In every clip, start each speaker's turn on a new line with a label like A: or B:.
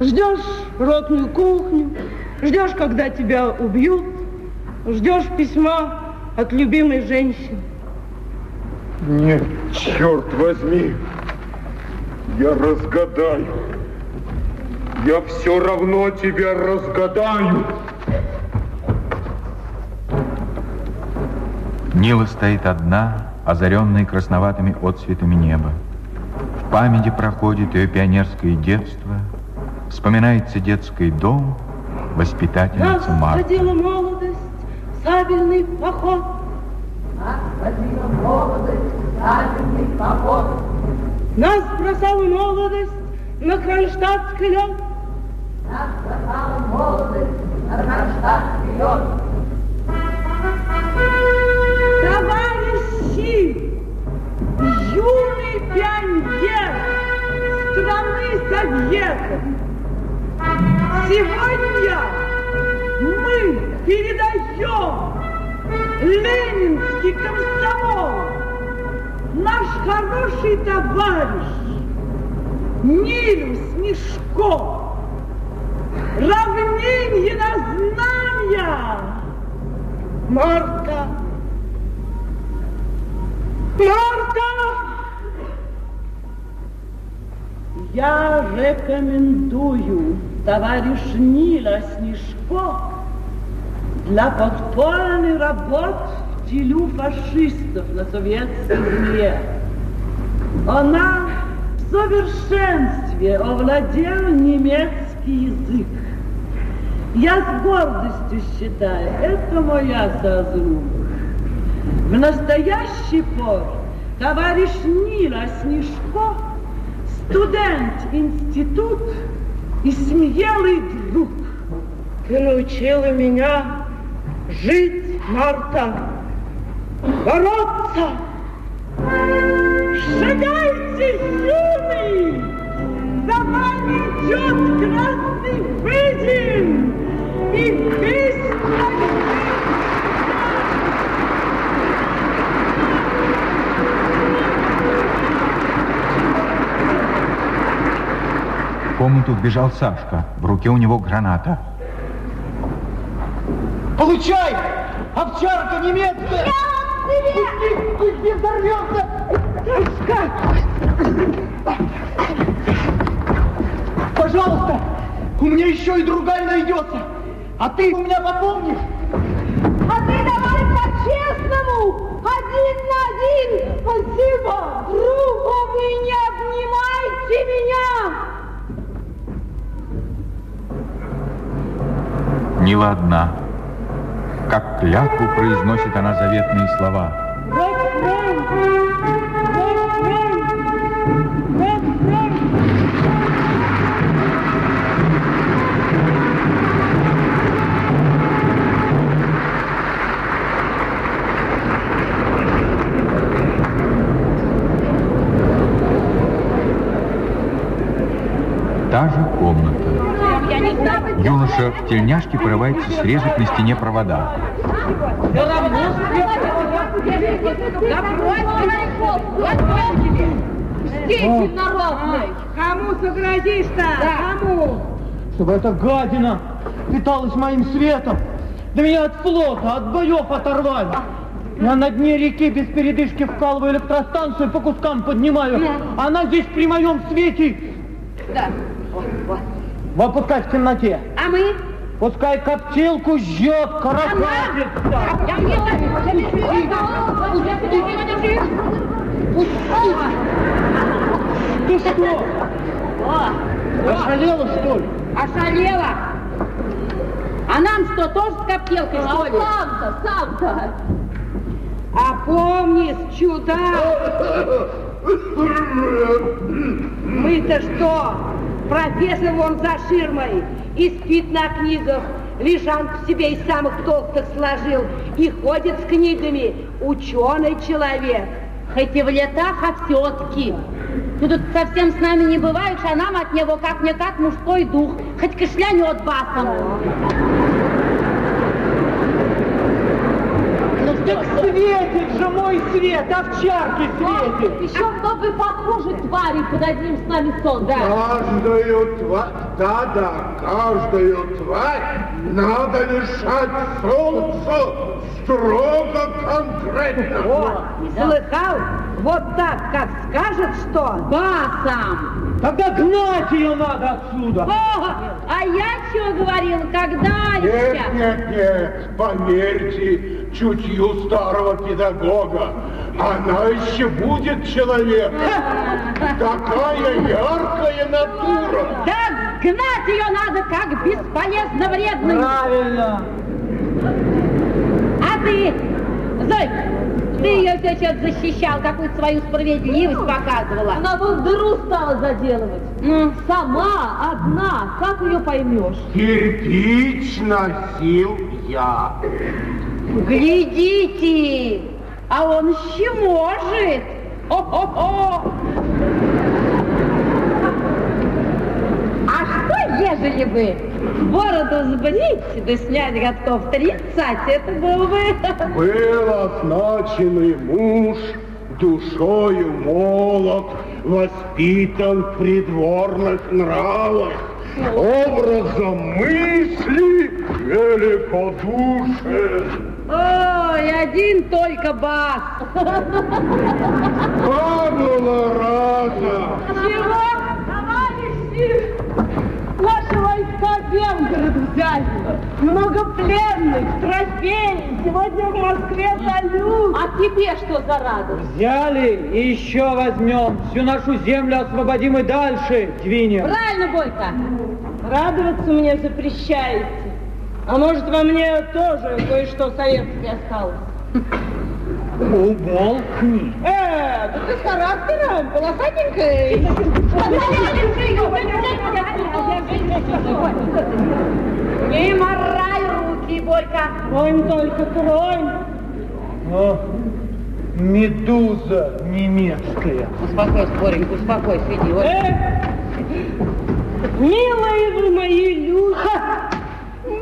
A: Ждешь ротную кухню, ждешь, когда тебя убьют, ждешь письма от любимой женщины.
B: Нет, черт возьми, я разгадаю. Я все равно тебя разгадаю.
C: Нила стоит одна, озаренная красноватыми отцветами неба. В памяти проходит ее пионерское детство, вспоминается детский дом, воспитательница
A: Нас
C: Марта.
A: ходила молодость, сабельный поход.
D: Нас ходила молодость, сабельный поход.
A: Нас бросала молодость на кронштадтский лед.
D: Нас бросала молодость на Кронштадтский лед.
A: Товарищи, юный пионер страны Советов, сегодня мы передаем Ленинский комсомол, наш хороший товарищ Нилю Снежко, равнение на знамя, Марта, Марта! Я рекомендую товарищ Нила Снежко для подпольной работы в тилю фашистов на советской земле. Она в совершенстве овладела немецкий язык. Я с гордостью считаю, это моя заслуга. В настоящий пор товарищ Нила Снежко, студент институт и смелый друг. Ты научила меня жить, Марта, бороться. Шагайте, юный! За вами идет красный выдин! И весь
C: комнату вбежал Сашка. В руке у него граната.
E: Получай! Овчарка немецкая! Пусти, пусти, взорвется! Пожалуйста, у меня еще и другая найдется. А ты у меня попомнишь?
D: А ты давай по-честному, один на один. Спасибо.
C: Нила одна. Как клятву произносит она заветные слова. Та же комната. Юноша в тельняшке порывается срезать на стене провода.
A: Кому соградишь-то? Кому?
E: Чтобы эта гадина питалась моим светом. Да меня от флота, от боев оторвали. Я на дне реки без передышки вкалываю электростанцию, по кускам поднимаю. Она здесь при моем свете.
D: Да.
E: Вот пускай в темноте.
D: А мы?
E: Пускай коптилку жжет,
D: не
E: Ты что? Ошалела, что ли?
D: Ошалела. А нам что, тоже с коптелкой, что ли?
F: Сам-то, сам-то.
A: А помнишь, чудак? Мы-то что? Профессор вон за ширмой и спит на книгах, лежанку себе из самых толстых сложил и ходит с книгами. Ученый человек.
F: Хоть и в летах, а все-таки. Ты тут совсем с нами не бываешь, а нам от него как-никак мужской дух. Хоть кашлянет басом.
E: Так светит же мой свет, овчарки светит.
F: Еще много вы похожи, твари, под одним с нами сон. Да.
G: Каждую тварь, да-да, каждую тварь надо лишать солнца строго конкретно.
A: Вот, слыхал? Вот так, как скажет что?
F: Басом.
E: Тогда гнать ее надо отсюда.
F: О, а я что говорил, когда
G: Нет,
F: еще?
G: нет, нет, поверьте чутью старого педагога. Она еще будет человек. Такая яркая натура.
F: Да гнать ее надо, как бесполезно вредную.
E: Правильно.
F: А ты, Зой, ты ее все защищал, какую-то свою справедливость показывала.
H: Она вот дыру стала заделывать.
F: Ну,
H: Сама, одна, как ее поймешь?
G: Кирпич носил я.
F: Глядите, а он еще может. О-хо-хо. А что, ежели бы бороду сбрить, да снять годков 30, это было бы...
G: Был означенный муж, душою молод, воспитан в придворных нравах, образом мысли великодушен.
F: Ой, один только бас.
G: Павла раза.
H: Чего? Товарищи! Наши войска Белгород взяли. Много пленных, трофеи. Сегодня в Москве салют.
F: А тебе что за радость?
E: Взяли и еще возьмем. Всю нашу землю освободим и дальше двинем.
F: Правильно, Бойко.
H: Радоваться мне запрещаете. А может, во мне тоже кое-что советское осталось?
E: Умолкни.
H: Э, да ты с характером, полосатенькая.
F: Не морай руки, Бойко.
H: Тронь только, тронь.
E: О, медуза немецкая.
F: Успокойся, Боренька, успокойся, иди. Вот.
H: Э, милые вы мои люди.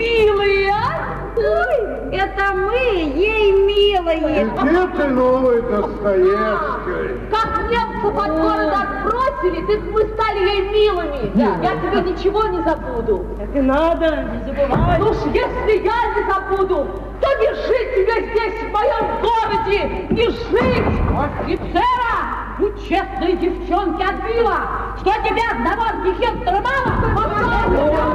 H: Милые, а?
F: Ой, это мы, ей милые.
G: Где ты новый Достоевский?
F: Как немцы под город отбросили, так мы стали ей милыми. Я тебе ничего не забуду.
H: Так и надо, не забывай.
F: Ну уж если я не забуду, то не жить тебе здесь, в моем городе, не жить! Офицера! У честной девчонки отбила! Что тебе одного архитектора мало?
C: В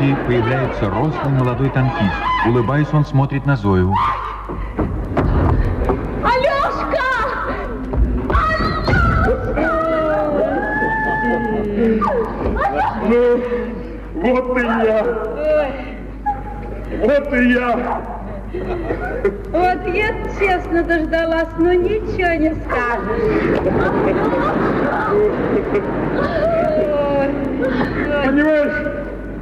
C: комнате появляется рослый молодой танкист. Улыбаясь, он смотрит на Зою.
F: Алешка!
B: Ну, вот и я. Вот и я.
F: Вот я честно дождалась, но ничего не скажешь.
B: Понимаешь,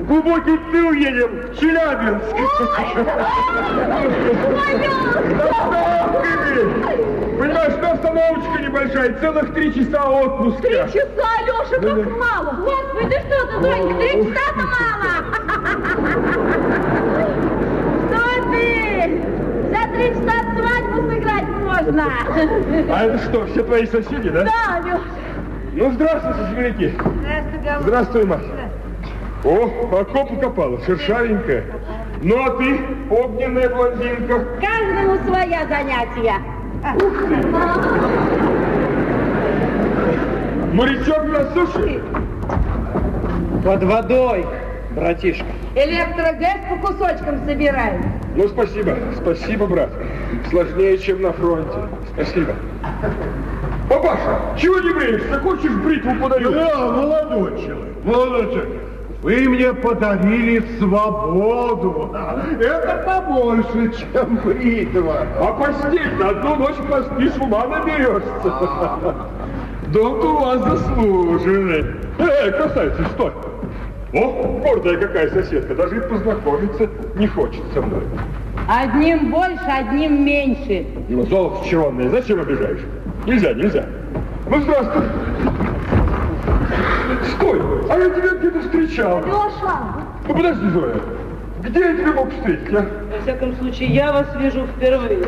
B: глубокий тыл едем, в Челябинск. Остановками. Понимаешь, что остановочка небольшая, целых три часа отпуска.
F: Три часа, Алеша, как мало! Господи, ты что ты, Донька, три часа-то мало! Что ты? За три часа свадьбу сыграть можно!
B: А это что, все твои соседи, да?
F: Да, Алеша!
B: Ну, здравствуйте, земляки.
A: Здравствуй, Галушка.
B: Здравствуй, мать. О, окоп укопала, шершавенькая. Ну, а ты, огненная блондинка.
F: Каждому своя занятия.
B: Морячок на суше.
E: Под водой, братишка.
A: Электрогаз по кусочкам собираем.
B: Ну, спасибо, спасибо, брат. Сложнее, чем на фронте. Спасибо. Папаша, чего не бреешься? Хочешь бритву подарю?
G: Да, молодой человек, молодой человек. Вы мне подарили свободу. Это побольше, чем бритва.
B: А постель-то одну ночь поспишь, ума наберешься. Дом у вас заслуженный. Эй, красавица, стой. О, гордая какая соседка, даже и познакомиться не хочет со мной.
F: Одним больше, одним меньше.
B: Ну, золото черное, зачем обижаешь? Нельзя, нельзя. Ну, здравствуй. Стой, а я тебя где-то встречал.
F: Леша!
B: Ну, подожди, Зоя. Где я тебя мог встретить, а?
H: Во всяком случае, я вас вижу впервые.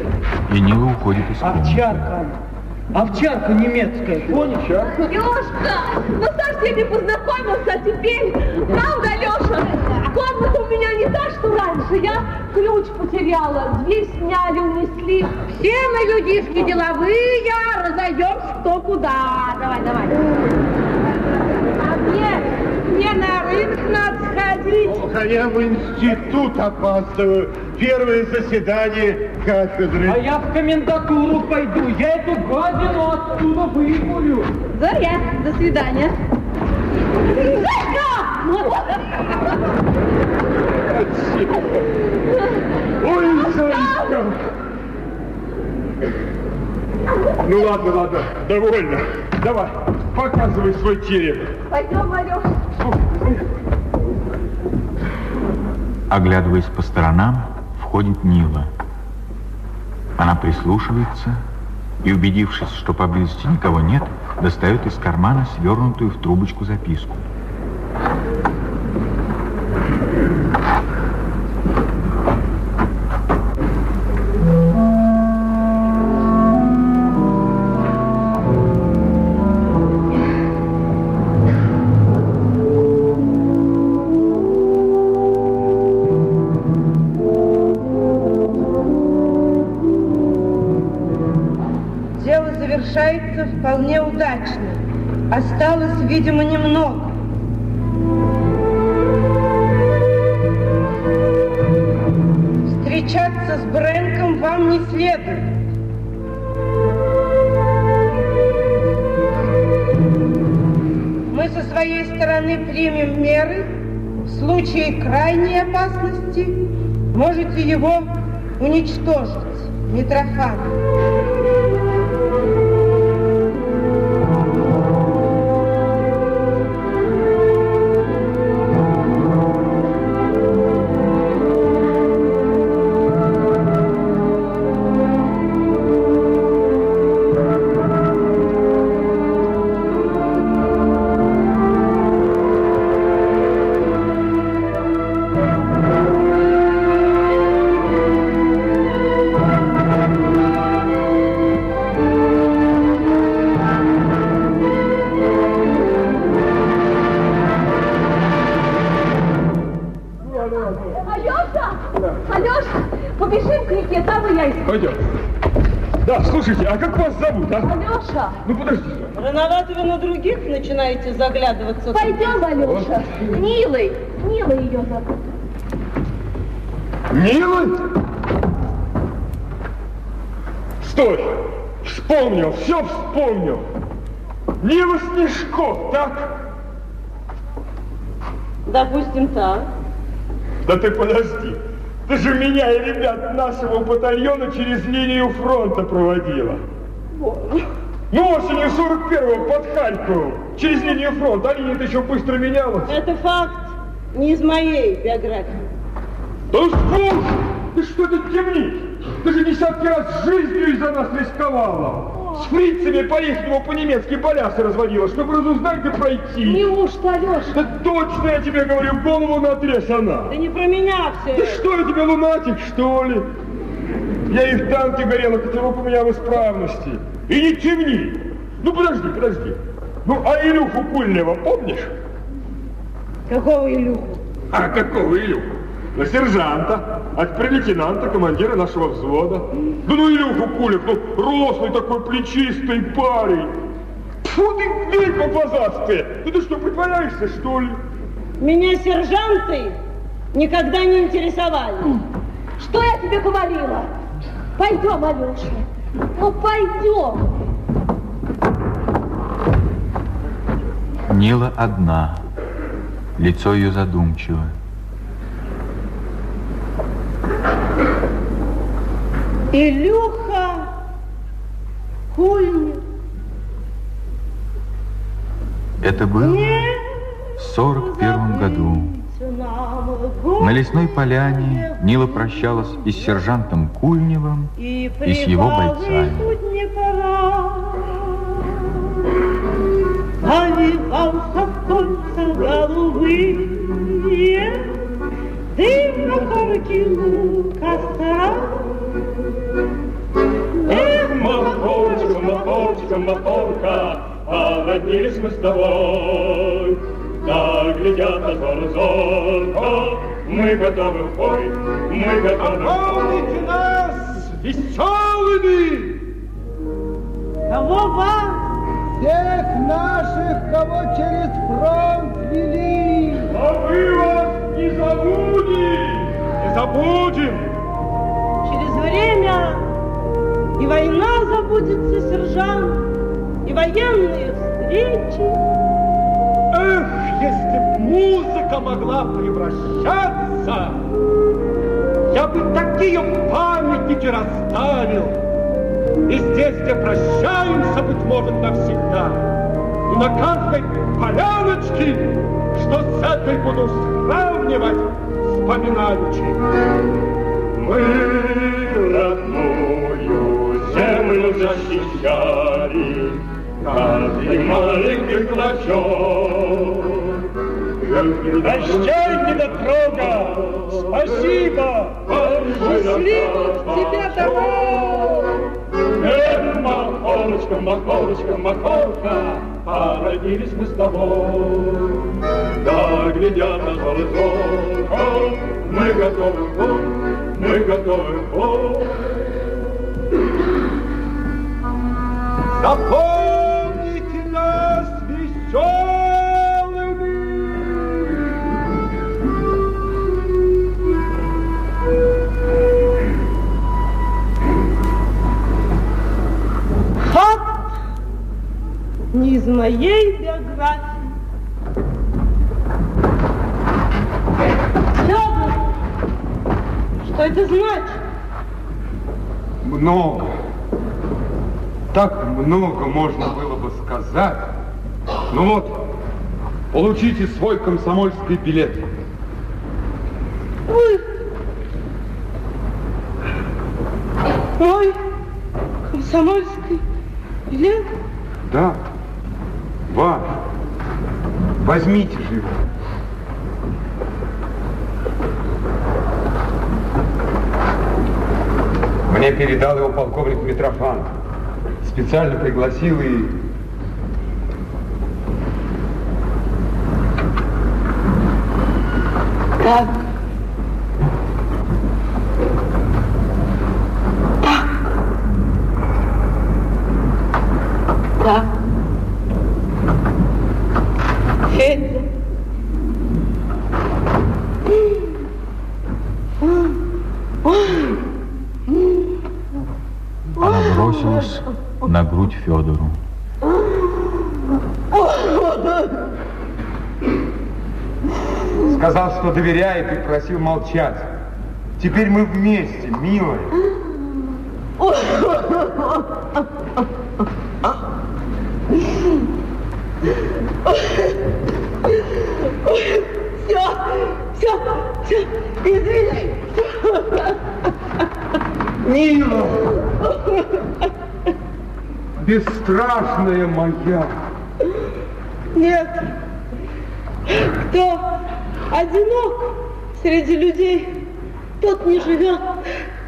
C: И Нила уходит из комнаты.
E: Овчарка. Овчарка немецкая, понял?
F: Лешка, ну со всеми познакомился, а теперь, правда, Леша, комната у меня не та, что раньше, я ключ потеряла, дверь сняли, унесли.
A: Все мы людишки деловые, разойдемся кто куда. Давай, давай. Мне, на рынок надо сходить.
G: Ох, а я в институт опаздываю. Первое заседание кафедры.
E: А я в комендатуру пойду, я эту гадину оттуда выгулю.
F: Заря, до свидания.
B: Ой, Санька! Ну ладно, ладно, довольно. Давай, показывай свой череп.
F: Пойдем, Алеша.
C: Оглядываясь по сторонам, входит Нила. Она прислушивается и, убедившись, что поблизости никого нет, достает из кармана свернутую в трубочку записку.
H: Видимо, немного. Встречаться с Брэнком вам не следует. Мы со своей стороны примем меры. В случае крайней опасности можете его уничтожить, Митрофан.
B: Как вас зовут, а?
F: Алеша,
B: Ну подождите.
H: Рановато вы на других начинаете заглядываться.
F: пойдем, Алеша. Нилой, Нила ее зовут.
B: Милый? Стой! Вспомнил, все вспомнил. Нила Снежков, так?
H: Допустим, так.
B: Да ты подожди. Ты же меня и ребят нашего батальона через линию фронта проводила. Ну, осенью 41-го под Харьковом, через линию фронта. А линия-то еще быстро менялась.
H: Это факт не из моей биографии.
B: Да успокойся! Ты что ты темнишь? Ты же десятки раз жизнью из-за нас рисковала. С фрицами по-ихнему по-немецки полясы разводила, чтобы разузнать и пройти.
F: Неужто, Алеша?
B: Да точно я тебе говорю, голову натрешь она.
H: Да не про меня все это.
B: что, я тебе лунатик, что ли? Я и в танке горела, котелок у меня в исправности. И не темни. Ну подожди, подожди. Ну, а Илюху Кульнева помнишь?
H: Какого Илюху?
B: А какого Илюху? На сержанта, а теперь лейтенанта, командира нашего взвода. Да ну Илюху Кулев, ну рослый такой плечистый парень. Фу ты, ведьма глазастая! Ну ты что, притворяешься, что ли?
H: Меня сержанты никогда не интересовали.
F: Что я тебе говорила? Пойдем, Алеша. Ну, пойдем.
C: Нила одна. Лицо ее задумчиво.
H: Илюха Кульнев.
C: Это было в сорок первом году. На лесной поляне Нила прощалась и с сержантом Кульневым,
H: и
C: и с его бойцами.
H: Овивался в кольца голубые, Дым на корке лука костра.
B: Эх, махорочка, махорочка, махорка, породнились мы с тобой. Да, глядят на зорко, мы готовы в бой, мы готовы в бой.
E: Помните нас веселыми!
A: Кого вас?
I: Всех наших, кого через фронт вели.
B: А мы вас не забудем!
E: Не забудем!
A: Через время и война забудется, сержант, и военные встречи.
E: Если б музыка могла превращаться, я бы такие памятники расставил. И здесь, где прощаемся, быть может, навсегда. И на каждой поляночке, что с этой буду сравнивать, вспоминаючи.
B: Мы родную землю защищали, каждый маленький клочок.
E: Прощайте, дотрога! Спасибо!
J: Счастливых тебя домой!
B: Эх, махорочка, махорочка, махорка, породились мы с тобой. Да, глядя на зорко, мы готовы мы готовы в бой.
A: Из моей биографии. Федор, что это значит?
E: Много. Так много можно было бы сказать. Ну вот, получите свой комсомольский билет.
A: Ой. Мой комсомольский билет?
E: Да, ваш. Возьмите же его. Мне передал его полковник Митрофан. Специально пригласил и...
A: Так. Так. Так. Федя.
C: Она бросилась на грудь Федору.
E: Сказал, что доверяет и просил молчать. Теперь мы вместе, милая.
A: Все, все, все, извини.
E: Мила! Бесстрашная моя!
A: Нет. Кто одинок среди людей, тот не живет.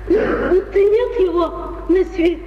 A: Будто нет его на свете.